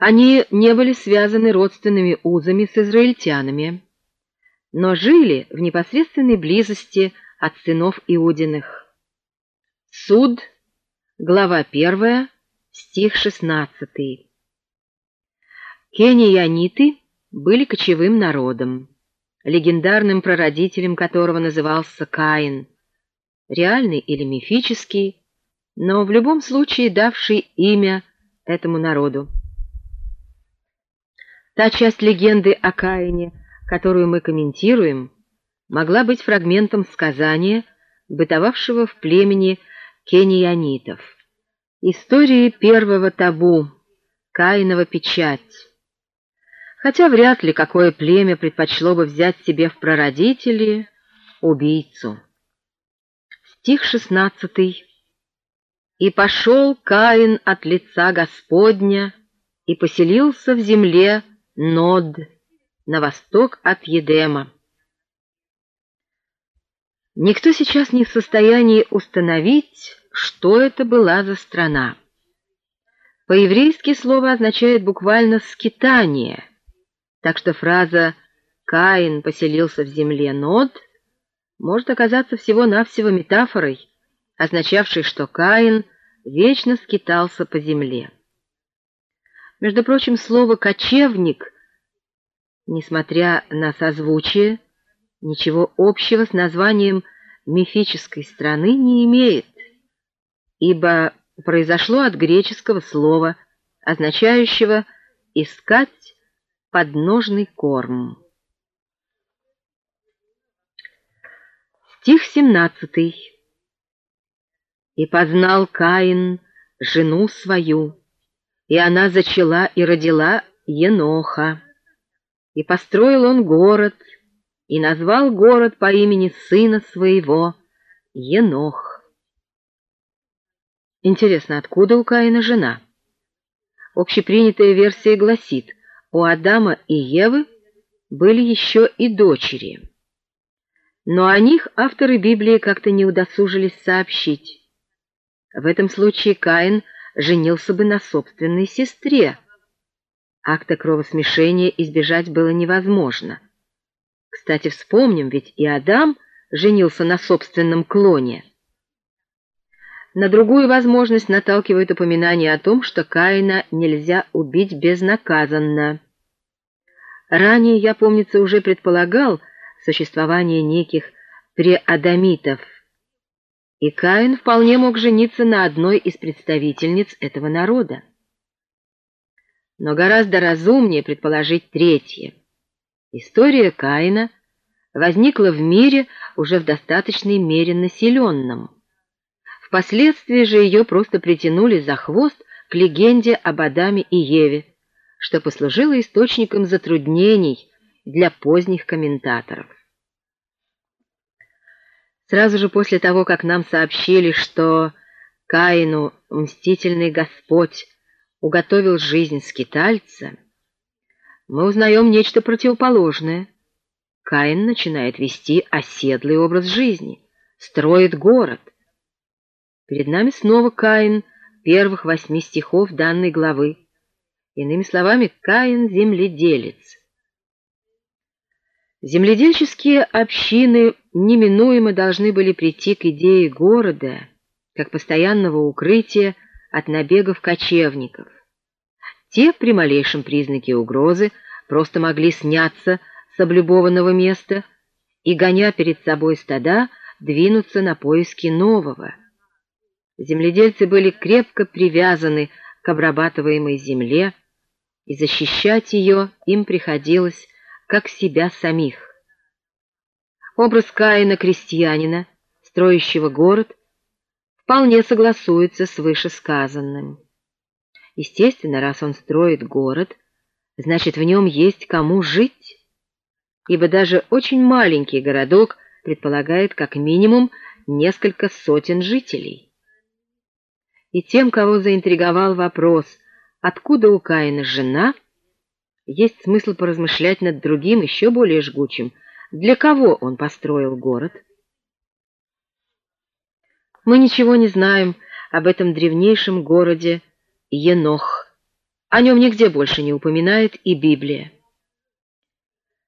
Они не были связаны родственными узами с израильтянами, но жили в непосредственной близости от сынов Иудиных. Суд, глава 1, стих 16. Кенияниты были кочевым народом, легендарным прародителем которого назывался Каин, реальный или мифический, но в любом случае давший имя этому народу. Та часть легенды о Каине, которую мы комментируем, могла быть фрагментом сказания, бытовавшего в племени кенионитов. Истории первого табу, Каинова печать. Хотя вряд ли какое племя предпочло бы взять себе в прародители убийцу. Стих шестнадцатый. «И пошел Каин от лица Господня и поселился в земле Нод, на восток от Едема. Никто сейчас не в состоянии установить, что это была за страна. По-еврейски слово означает буквально «скитание», так что фраза «Каин поселился в земле Нод» может оказаться всего-навсего метафорой, означавшей, что Каин вечно скитался по земле. Между прочим, слово «кочевник», несмотря на созвучие, ничего общего с названием мифической страны не имеет, ибо произошло от греческого слова, означающего «искать подножный корм». Стих 17. «И познал Каин жену свою, и она зачала и родила Еноха. И построил он город, и назвал город по имени сына своего Енох. Интересно, откуда у Каина жена? Общепринятая версия гласит, у Адама и Евы были еще и дочери. Но о них авторы Библии как-то не удосужились сообщить. В этом случае Каин – женился бы на собственной сестре. Акта кровосмешения избежать было невозможно. Кстати, вспомним, ведь и Адам женился на собственном клоне. На другую возможность наталкивает упоминание о том, что Каина нельзя убить безнаказанно. Ранее я, помнится, уже предполагал существование неких преадамитов – и Каин вполне мог жениться на одной из представительниц этого народа. Но гораздо разумнее предположить третье. История Каина возникла в мире уже в достаточной мере населенном. Впоследствии же ее просто притянули за хвост к легенде об Адаме и Еве, что послужило источником затруднений для поздних комментаторов. Сразу же после того, как нам сообщили, что Каину мстительный Господь уготовил жизнь скитальца, мы узнаем нечто противоположное. Каин начинает вести оседлый образ жизни, строит город. Перед нами снова Каин первых восьми стихов данной главы. Иными словами, Каин — земледелец. Земледельческие общины неминуемо должны были прийти к идее города как постоянного укрытия от набегов кочевников. Те при малейшем признаке угрозы просто могли сняться с облюбованного места и, гоня перед собой стада, двинуться на поиски нового. Земледельцы были крепко привязаны к обрабатываемой земле, и защищать ее им приходилось как себя самих. Образ Каина крестьянина, строящего город, вполне согласуется с вышесказанным. Естественно, раз он строит город, значит, в нем есть кому жить, ибо даже очень маленький городок предполагает как минимум несколько сотен жителей. И тем, кого заинтриговал вопрос, откуда у Каина жена – есть смысл поразмышлять над другим, еще более жгучим. Для кого он построил город? Мы ничего не знаем об этом древнейшем городе Енох. О нем нигде больше не упоминает и Библия.